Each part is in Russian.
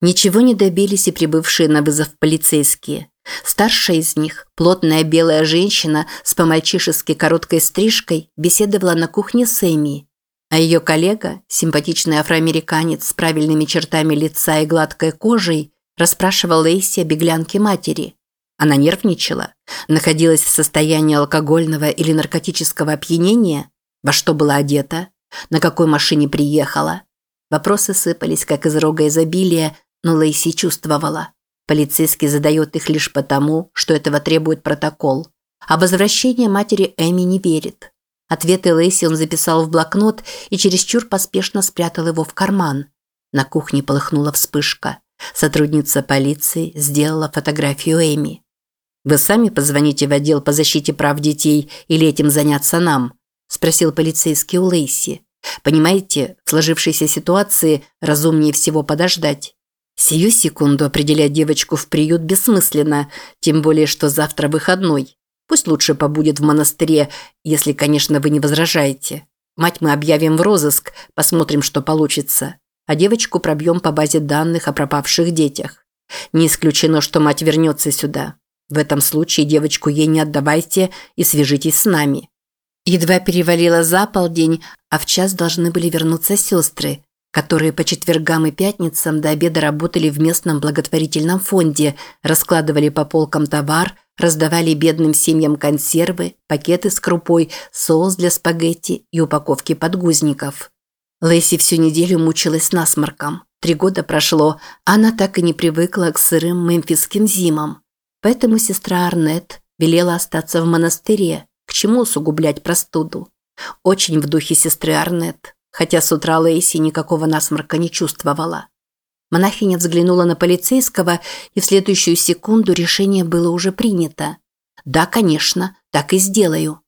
Ничего не добились и прибывшие на вызов полицейские. Старшая из них, плотная белая женщина с помальчишески короткой стрижкой, беседовала на кухне с Эми. А ее коллега, симпатичный афроамериканец с правильными чертами лица и гладкой кожей, расспрашивал Лейси о беглянке матери. Она нервничала, находилась в состоянии алкогольного или наркотического опьянения, во что была одета, на какой машине приехала. Вопросы сыпались, как из рога изобилия, но Лейси чувствовала. Полицейский задает их лишь потому, что этого требует протокол. А возвращение матери Эми не верит. Ответы Лейси он записал в блокнот и чересчур поспешно спрятал его в карман. На кухне полыхнула вспышка. Сотрудница полиции сделала фотографию Эми. «Вы сами позвоните в отдел по защите прав детей или этим заняться нам?» – спросил полицейский у Лейси. «Понимаете, в сложившейся ситуации разумнее всего подождать. Сию секунду определять девочку в приют бессмысленно, тем более, что завтра выходной. Пусть лучше побудет в монастыре, если, конечно, вы не возражаете. Мать мы объявим в розыск, посмотрим, что получится. А девочку пробьем по базе данных о пропавших детях. Не исключено, что мать вернется сюда. В этом случае девочку ей не отдавайте и свяжитесь с нами. Едва перевалило за полдень, а в час должны были вернуться сестры которые по четвергам и пятницам до обеда работали в местном благотворительном фонде, раскладывали по полкам товар, раздавали бедным семьям консервы, пакеты с крупой, соус для спагетти и упаковки подгузников. Лэйси всю неделю мучилась насморком. Три года прошло, а она так и не привыкла к сырым мемфисским зимам. Поэтому сестра Арнет велела остаться в монастыре, к чему усугублять простуду. Очень в духе сестры Арнет хотя с утра Лейси никакого насморка не чувствовала. Монахиня взглянула на полицейского, и в следующую секунду решение было уже принято. «Да, конечно, так и сделаю».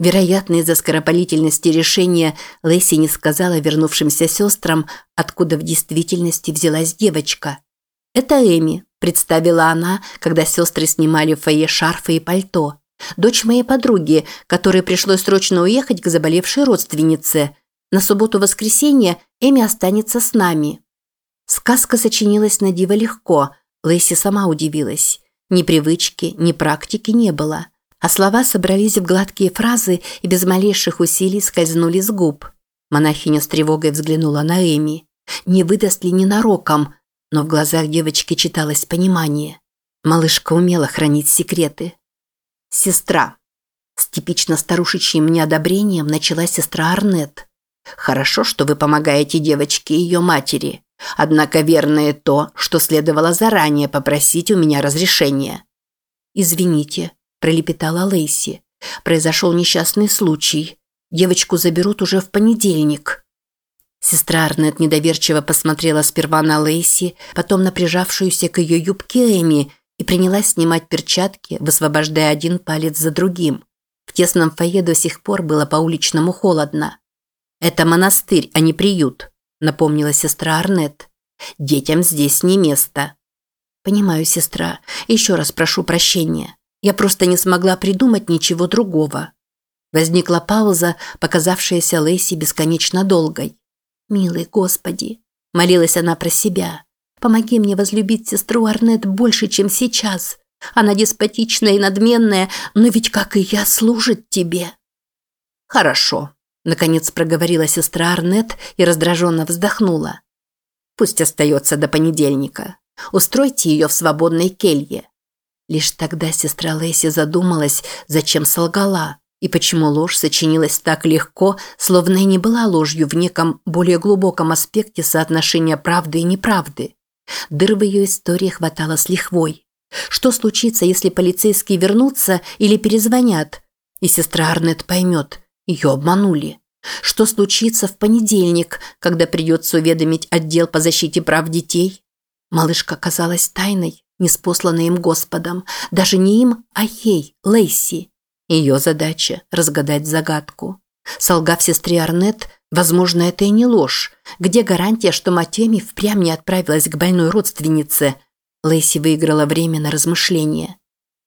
Вероятно, из-за скоропалительности решения Лейси не сказала вернувшимся сестрам, откуда в действительности взялась девочка. «Это Эми», – представила она, когда сестры снимали в фойе шарфы и пальто. «Дочь моей подруги, которой пришлось срочно уехать к заболевшей родственнице. На субботу-воскресенье Эми останется с нами. Сказка сочинилась на диво легко. Лэйси сама удивилась. Ни привычки, ни практики не было. А слова собрались в гладкие фразы и без малейших усилий скользнули с губ. Монахиня с тревогой взглянула на Эми. Не выдаст ли ненароком? Но в глазах девочки читалось понимание. Малышка умела хранить секреты. «Сестра». С типично старушечьим неодобрением начала сестра Арнет. Хорошо, что вы помогаете девочке и ее матери. Однако верно и то, что следовало заранее попросить у меня разрешения. «Извините», – пролепетала Лейси. «Произошел несчастный случай. Девочку заберут уже в понедельник». Сестра Арнет недоверчиво посмотрела сперва на Лейси, потом на прижавшуюся к ее юбке Эми и принялась снимать перчатки, высвобождая один палец за другим. В тесном фойе до сих пор было по-уличному холодно. «Это монастырь, а не приют», – напомнила сестра Арнет. «Детям здесь не место». «Понимаю, сестра. Еще раз прошу прощения. Я просто не смогла придумать ничего другого». Возникла пауза, показавшаяся Лейси бесконечно долгой. «Милый Господи!» – молилась она про себя. «Помоги мне возлюбить сестру Арнет больше, чем сейчас. Она деспотичная и надменная, но ведь, как и я, служит тебе». «Хорошо», Наконец проговорила сестра Арнет и раздраженно вздохнула. Пусть остается до понедельника. Устройте ее в свободной келье. Лишь тогда сестра Лэйси задумалась, зачем солгала, и почему ложь сочинилась так легко, словно и не была ложью в неком более глубоком аспекте соотношения правды и неправды. Дыр в ее истории хватало с лихвой. Что случится, если полицейские вернутся или перезвонят? И сестра Арнет поймет – ее обманули. Что случится в понедельник, когда придется уведомить отдел по защите прав детей? Малышка казалась тайной, неспосланной им Господом. Даже не им, а ей, Лейси. Ее задача – разгадать загадку. Солгав сестре Арнет, возможно, это и не ложь. Где гарантия, что Матеми впрямь не отправилась к больной родственнице? Лейси выиграла время на размышление.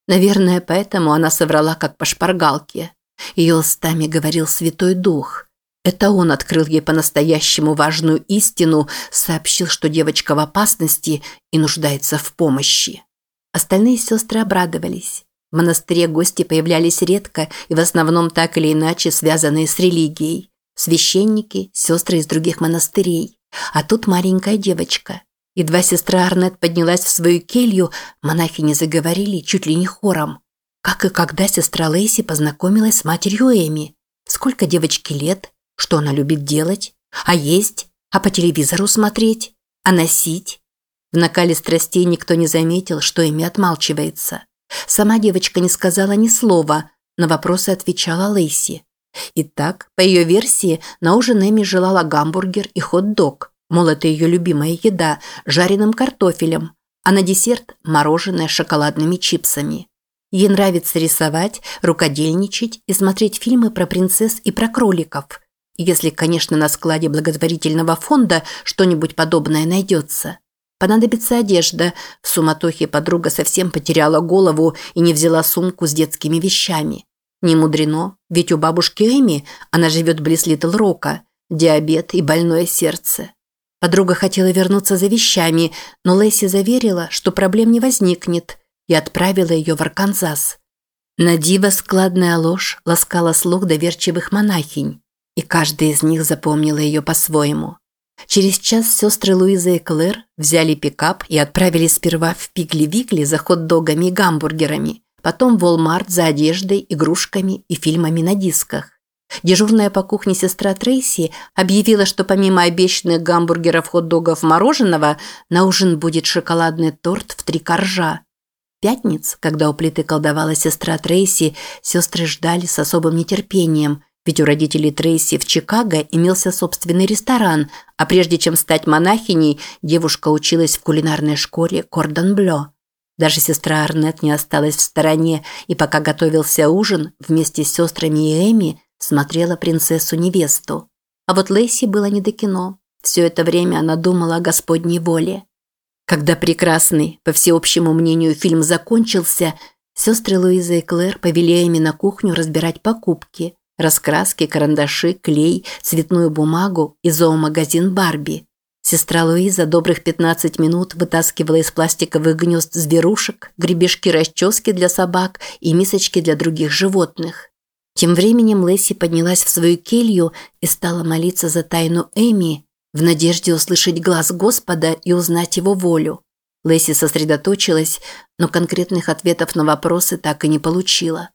Наверное, поэтому она соврала как по шпаргалке. Ее устами говорил Святой Дух. Это он открыл ей по-настоящему важную истину, сообщил, что девочка в опасности и нуждается в помощи. Остальные сестры обрадовались. В монастыре гости появлялись редко и в основном так или иначе связанные с религией. Священники, сестры из других монастырей. А тут маленькая девочка. Едва сестра Арнет поднялась в свою келью, монахи не заговорили чуть ли не хором. Как и когда сестра Лейси познакомилась с матерью Эми. Сколько девочке лет? Что она любит делать? А есть? А по телевизору смотреть? А носить? В накале страстей никто не заметил, что Эми отмалчивается. Сама девочка не сказала ни слова, на вопросы отвечала Лейси. Итак, по ее версии, на ужин Эми желала гамбургер и хот-дог. Мол, это ее любимая еда – жареным картофелем. А на десерт – мороженое с шоколадными чипсами. Ей нравится рисовать, рукодельничать и смотреть фильмы про принцесс и про кроликов. Если, конечно, на складе благотворительного фонда что-нибудь подобное найдется. Понадобится одежда. В суматохе подруга совсем потеряла голову и не взяла сумку с детскими вещами. Не мудрено, ведь у бабушки Эми, она живет близ Литл Рока, диабет и больное сердце. Подруга хотела вернуться за вещами, но Лэйси заверила, что проблем не возникнет, и отправила ее в Арканзас. На диво складная ложь ласкала слух доверчивых монахинь, и каждая из них запомнила ее по-своему. Через час сестры Луиза и Клэр взяли пикап и отправились сперва в Пигли-Вигли за хот-догами и гамбургерами, потом в Walmart за одеждой, игрушками и фильмами на дисках. Дежурная по кухне сестра Трейси объявила, что помимо обещанных гамбургеров, хот-догов, мороженого, на ужин будет шоколадный торт в три коржа. Пятниц, когда у плиты колдовала сестра Трейси, сестры ждали с особым нетерпением – ведь у родителей Трейси в Чикаго имелся собственный ресторан, а прежде чем стать монахиней, девушка училась в кулинарной школе Кордон Блё. Даже сестра Арнет не осталась в стороне, и пока готовился ужин, вместе с сестрами и Эми смотрела принцессу-невесту. А вот Лейси было не до кино. Все это время она думала о Господней воле. Когда прекрасный, по всеобщему мнению, фильм закончился, сестры Луиза и Клэр повели Эми на кухню разбирать покупки – Раскраски, карандаши, клей, цветную бумагу и зоомагазин Барби. Сестра Луиза добрых 15 минут вытаскивала из пластиковых гнезд зверушек, гребешки-расчески для собак и мисочки для других животных. Тем временем Лэсси поднялась в свою келью и стала молиться за тайну Эми, в надежде услышать глаз Господа и узнать его волю. Лэсси сосредоточилась, но конкретных ответов на вопросы так и не получила.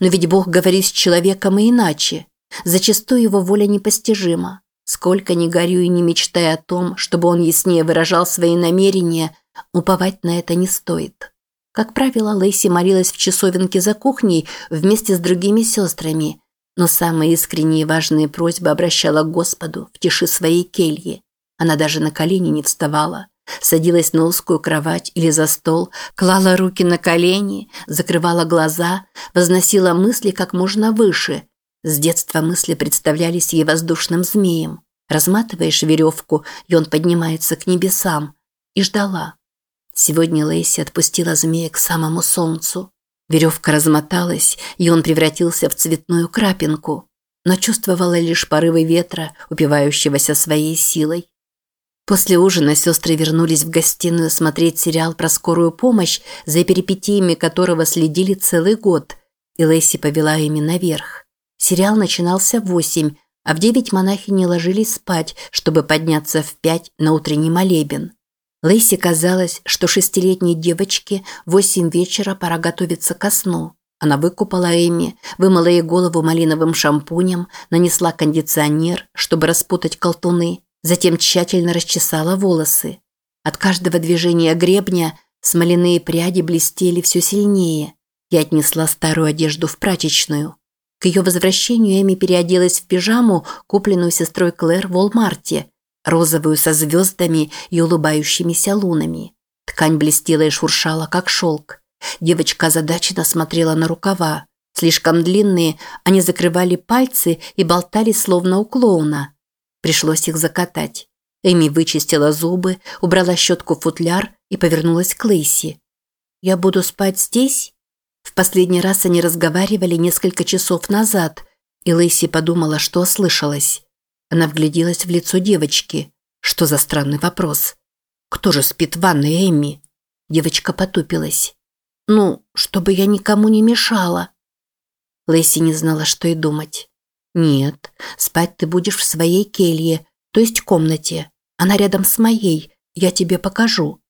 Но ведь Бог говорит с человеком и иначе. Зачастую его воля непостижима. Сколько ни горю и не мечтая о том, чтобы он яснее выражал свои намерения, уповать на это не стоит. Как правило, Лейси молилась в часовенке за кухней вместе с другими сестрами, но самые искренние и важные просьбы обращала к Господу в тиши своей кельи. Она даже на колени не вставала. Садилась на узкую кровать или за стол, клала руки на колени, закрывала глаза, возносила мысли как можно выше. С детства мысли представлялись ей воздушным змеем. Разматываешь веревку, и он поднимается к небесам. И ждала. Сегодня Лейси отпустила змея к самому солнцу. Веревка размоталась, и он превратился в цветную крапинку, но чувствовала лишь порывы ветра, упивающегося своей силой. После ужина сестры вернулись в гостиную смотреть сериал про скорую помощь, за перипетиями которого следили целый год, и Лэйси повела ими наверх. Сериал начинался в восемь, а в девять монахи не ложились спать, чтобы подняться в пять на утренний молебен. Лэйси казалось, что шестилетней девочке в восемь вечера пора готовиться ко сну. Она выкупала Эми, вымыла ей голову малиновым шампунем, нанесла кондиционер, чтобы распутать колтуны, Затем тщательно расчесала волосы. От каждого движения гребня смоляные пряди блестели все сильнее. Я отнесла старую одежду в прачечную. К ее возвращению Эми переоделась в пижаму, купленную сестрой Клэр в Волмарте, розовую со звездами и улыбающимися лунами. Ткань блестела и шуршала, как шелк. Девочка озадаченно смотрела на рукава. Слишком длинные, они закрывали пальцы и болтали, словно у клоуна. Пришлось их закатать. Эми вычистила зубы, убрала щетку в футляр и повернулась к Лейси. «Я буду спать здесь?» В последний раз они разговаривали несколько часов назад, и Лейси подумала, что ослышалась. Она вгляделась в лицо девочки. Что за странный вопрос? Кто же спит в ванной Эми? Девочка потупилась. Ну, чтобы я никому не мешала. Лэйси не знала, что и думать. Нет, спать ты будешь в своей келье, то есть комнате. Она рядом с моей. Я тебе покажу.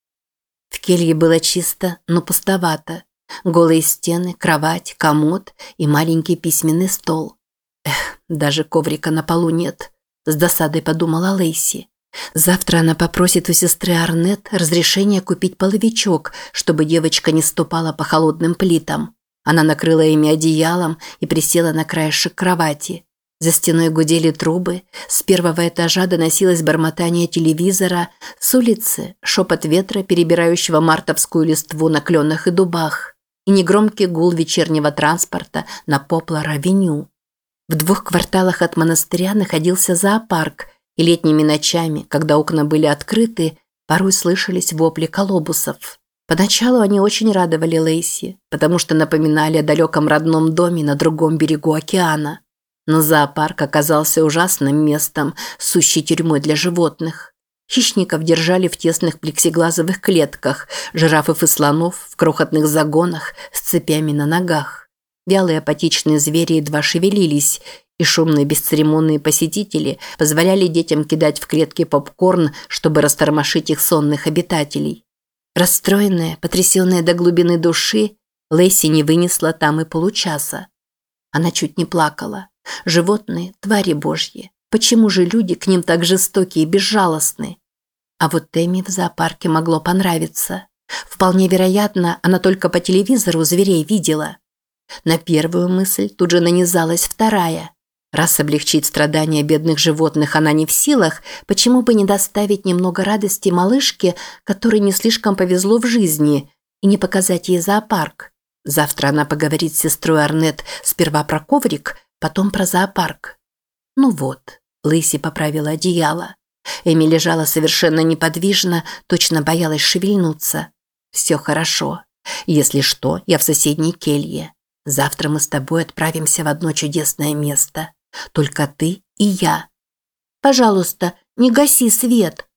В келье было чисто, но пустовато. Голые стены, кровать, комод и маленький письменный стол. Эх, даже коврика на полу нет. С досадой подумала Лейси. Завтра она попросит у сестры Арнет разрешения купить половичок, чтобы девочка не ступала по холодным плитам. Она накрыла ими одеялом и присела на краешек кровати. За стеной гудели трубы, с первого этажа доносилось бормотание телевизора, с улицы – шепот ветра, перебирающего мартовскую листву на кленах и дубах, и негромкий гул вечернего транспорта на Поплар-авеню. В двух кварталах от монастыря находился зоопарк, и летними ночами, когда окна были открыты, порой слышались вопли колобусов. Поначалу они очень радовали Лейси, потому что напоминали о далеком родном доме на другом берегу океана. Но зоопарк оказался ужасным местом, сущей тюрьмой для животных. Хищников держали в тесных плексиглазовых клетках, жирафов и слонов в крохотных загонах с цепями на ногах. Вялые апатичные звери едва шевелились, и шумные бесцеремонные посетители позволяли детям кидать в клетки попкорн, чтобы растормошить их сонных обитателей. Расстроенная, потрясенная до глубины души, Лэйси не вынесла там и получаса. Она чуть не плакала. Животные – твари божьи. Почему же люди к ним так жестоки и безжалостны? А вот Эми в зоопарке могло понравиться. Вполне вероятно, она только по телевизору зверей видела. На первую мысль тут же нанизалась вторая. Раз облегчить страдания бедных животных она не в силах, почему бы не доставить немного радости малышке, которой не слишком повезло в жизни, и не показать ей зоопарк? Завтра она поговорит с сестрой Арнет сперва про коврик, потом про зоопарк. Ну вот, Лыси поправила одеяло. Эми лежала совершенно неподвижно, точно боялась шевельнуться. Все хорошо. Если что, я в соседней келье. Завтра мы с тобой отправимся в одно чудесное место. Только ты и я. Пожалуйста, не гаси свет.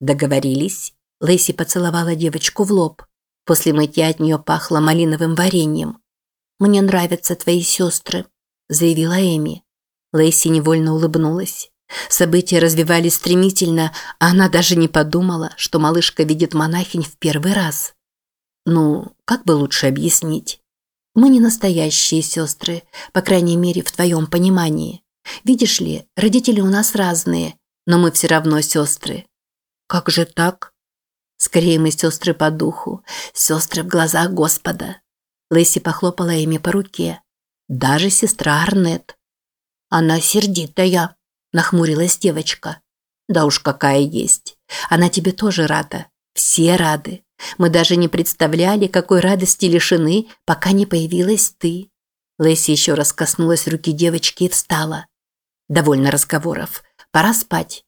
Договорились. Лэйси поцеловала девочку в лоб. После мытья от нее пахло малиновым вареньем. Мне нравятся твои сестры заявила Эми. Лейси невольно улыбнулась. События развивались стремительно, а она даже не подумала, что малышка видит монахинь в первый раз. Ну, как бы лучше объяснить? Мы не настоящие сестры, по крайней мере, в твоем понимании. Видишь ли, родители у нас разные, но мы все равно сестры. Как же так? Скорее мы сестры по духу, сестры в глазах Господа. Лэйси похлопала ими по руке. Даже сестра Арнет. Она сердитая, нахмурилась девочка. Да уж какая есть. Она тебе тоже рада. Все рады. Мы даже не представляли, какой радости лишены, пока не появилась ты. Лэйси еще раз коснулась руки девочки и встала. Довольно разговоров. Пора спать.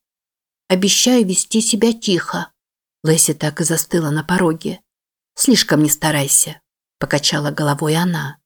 Обещаю вести себя тихо. Лэйси так и застыла на пороге. Слишком не старайся, покачала головой она.